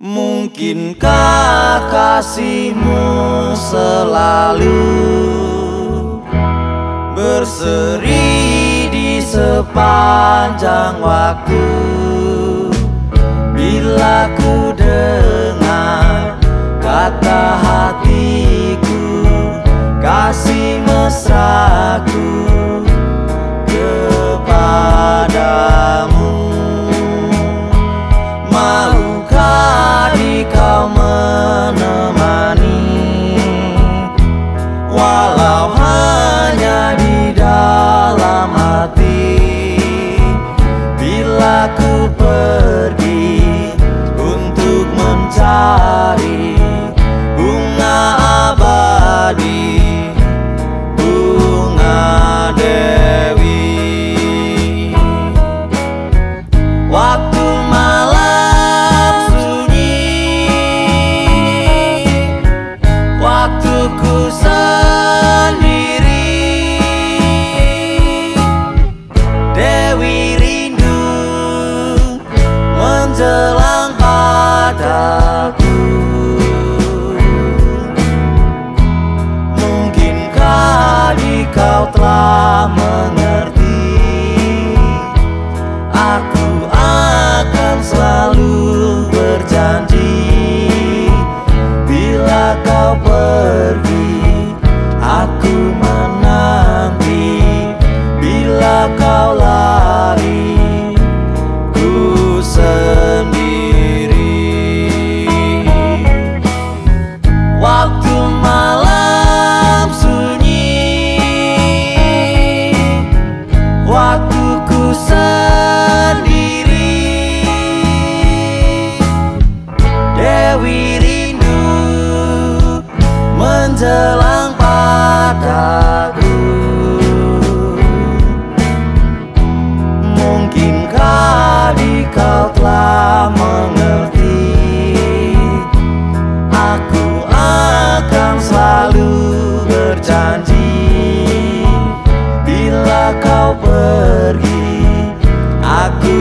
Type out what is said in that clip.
Mungkinkah kasihmu selalu berseri di sepanjang waktu? Bila ku dengar kata hatiku Kasih mesraku kau menjelang padaku. Mungkinkah di kau telah mengerti? Aku akan selalu berjanji Bila kau pergi Aku